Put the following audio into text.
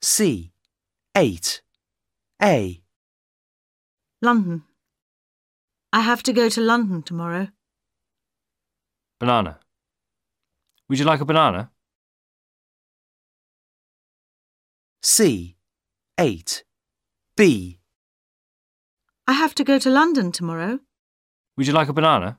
C. 8. A. London. I have to go to London tomorrow. Banana. Would you like a banana? C. 8. B. I have to go to London tomorrow. Would you like a banana?